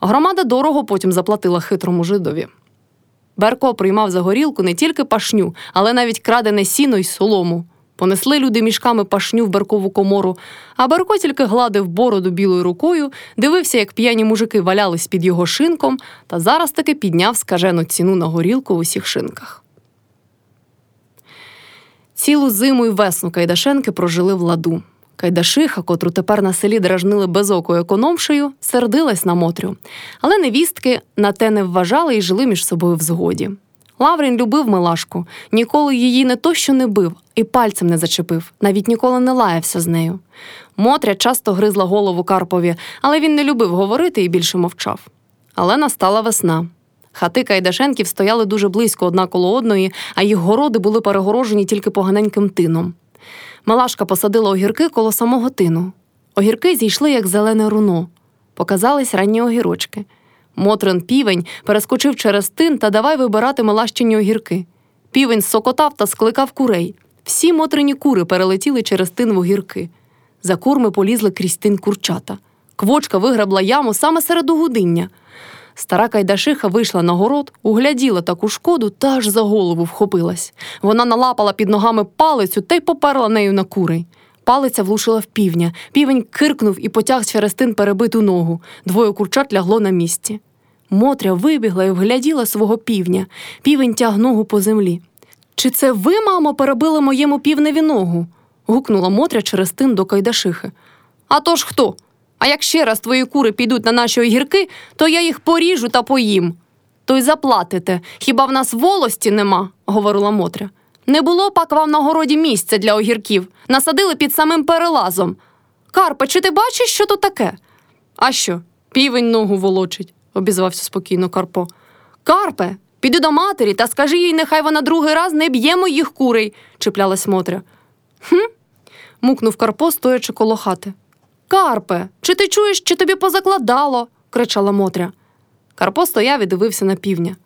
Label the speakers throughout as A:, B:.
A: Громада дорого потім заплатила хитрому жидові. Берко приймав за горілку не тільки пашню, але навіть крадене сіно й солому. Понесли люди мішками пашню в Беркову комору, а Берко тільки гладив бороду білою рукою, дивився, як п'яні мужики валялись під його шинком, та зараз таки підняв скажену ціну на горілку в усіх шинках. Цілу зиму й весну Кайдашенки прожили в ладу. Кайдашиха, котру тепер на селі дражнили безокою економшею, сердилась на Мотрю. Але невістки на те не вважали і жили між собою в згоді. Лаврін любив Милашку, ніколи її не то що не бив, і пальцем не зачепив, навіть ніколи не лаявся з нею. Мотря часто гризла голову Карпові, але він не любив говорити і більше мовчав. Але настала весна. Хати Кайдашенків стояли дуже близько одна коло одної, а їх городи були перегорожені тільки поганеньким тином. Малашка посадила огірки коло самого тину. Огірки зійшли, як зелене руно. Показались ранні огірочки. Мотрин півень перескочив через тин та давай вибирати малащині огірки. Півень сокотав та скликав курей. Всі мотрині кури перелетіли через тин в огірки. За курми полізли крізь тин курчата. Квочка виграбла яму саме серед угодиння. Стара Кайдашиха вийшла на город, угляділа таку шкоду та аж за голову вхопилась. Вона налапала під ногами палицю та й поперла нею на курей. Палиця влушила в півня. Півень киркнув і потяг через тин перебиту ногу. Двоє курчат лягло на місці. Мотря вибігла і вгляділа свого півня. Півень тяг ногу по землі. Чи це ви, мамо, перебили моєму півневі ногу? гукнула Мотря через тин до Кайдашихи. «А то ж хто? А як ще раз твої кури підуть на наші огірки, то я їх поріжу та поїм. То й заплатите. Хіба в нас волості нема? говорила Мотря. Не було пак вам на городі місця для огірків, насадили під самим перелазом. Карпе, чи ти бачиш, що то таке? А що? Півень ногу волочить, обізвався спокійно Карпо. Карпе, піди до матері та скажи їй, нехай вона другий раз не б'є моїх курей, чіплялась Мотря. Хм. мукнув Карпо, стоячи коло хати. Карпе, чи ти чуєш, чи тобі позакладало? кричала Мотря. Карпо стояв і дивився на півня.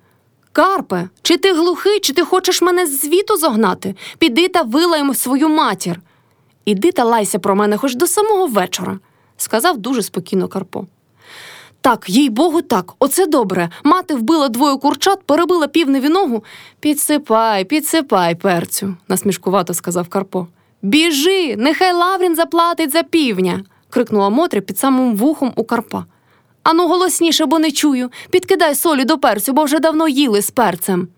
A: Карпе, чи ти глухий, чи ти хочеш мене з звіту зогнати? Піди та вилаємо свою матір. Іди та лайся про мене хоч до самого вечора, сказав дуже спокійно Карпо. Так, їй богу, так, оце добре. Мати вбила двоє курчат, перебила півневі ногу. Підсипай, підсипай, перцю, насмішкувато сказав Карпо. Біжи, нехай Лаврін заплатить за півня, крикнула Мотря під самим вухом у Карпа. Ану, голосніше, бо не чую. Підкидай солі до перцю, бо вже давно їли з перцем.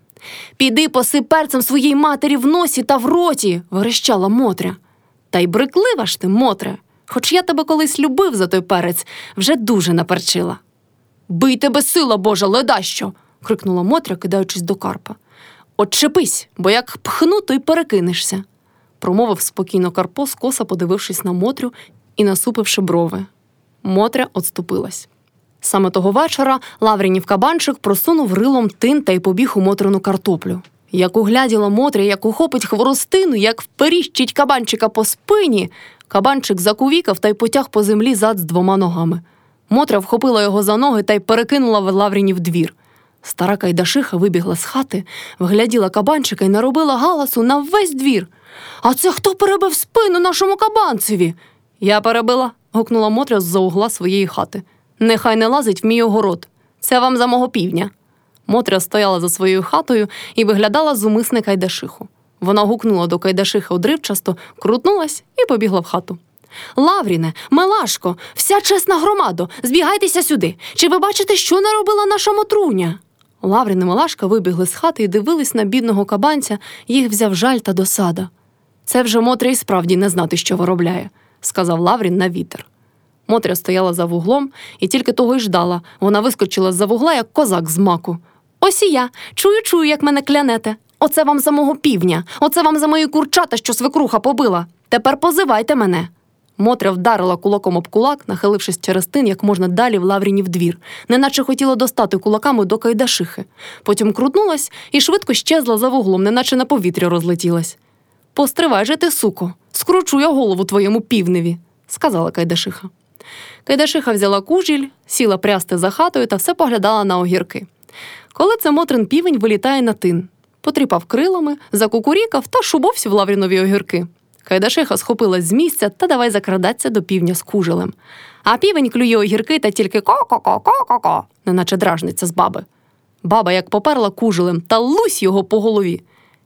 A: Піди посип перцем своїй матері в носі та в роті, верещала Мотря. Та й бриклива ж ти, Мотре, хоч я тебе колись любив за той перець, вже дуже наперчила. Бий тебе сила Божа, ледащо. крикнула Мотря, кидаючись до Карпа. Отчепись, бо як пхну, то й перекинешся, промовив спокійно Карпо, скоса подивившись на Мотрю і насупивши брови. Мотря отступилась. Саме того вечора Лаврінів кабанчик просунув рилом тин та й побіг у Мотрину картоплю. Як угляділа Мотря, як ухопить хворостину, як вперіщить кабанчика по спині, кабанчик закувікав та й потяг по землі зад з двома ногами. Мотря вхопила його за ноги та й перекинула в Лаврінів двір. Стара Кайдашиха вибігла з хати, вгляділа кабанчика і наробила галасу на весь двір. А це хто перебив спину нашому кабанцеві? Я перебила, гукнула Мотря з за угла своєї хати. Нехай не лазить в мій огород. Це вам за мого півня. Мотря стояла за своєю хатою і виглядала зумисне Кайдашиху. Вона гукнула до Кайдашихи одривчасто, крутнулась і побігла в хату. Лавріне, Мелашко, вся чесна громадо, збігайтеся сюди. Чи ви бачите, що наробила наша Мотруня? Лаврін і Мелашка вибігли з хати і дивились на бідного кабанця, їх взяв жаль та досада. Це вже Мотря і справді не знати, що виробляє, сказав Лаврін на вітер. Мотря стояла за вуглом і тільки того й ждала. Вона вискочила з за вугла, як козак з маку. Ось і я. Чую, чую, як мене клянете. Оце вам за мого півня, оце вам за мої курчата, що свекруха побила. Тепер позивайте мене. Мотря вдарила кулаком об кулак, нахилившись через тин, як можна далі в Лаврінів двір, неначе хотіла достати кулаками до Кайдашихи. Потім крутнулась і швидко щезла за вуглом, неначе на повітря розлетілась. Постривай же ти, суко, скручу я голову твоєму півневі, сказала Кайдашиха. Кайдашиха взяла кужіль, сіла прясти за хатою та все поглядала на огірки. Коли це Мотрин півень вилітає на тин, потріпав крилами, закукурікав та шубовся в лаврінові огірки. Кайдашиха схопилась з місця та давай закрадатися до півня з кужелем. А півень клює огірки та тільки ко-ко-ко-ко-ко-ко, неначе дражниця з баби. Баба як поперла кужелем та лусь його по голові.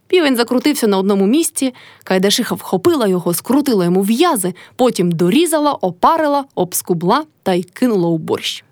A: Півень закрутився на одному місці, Кайдашиха вхопила його, скрутила йому в'язи, потім дорізала, опарила, обскубла та й кинула у борщ.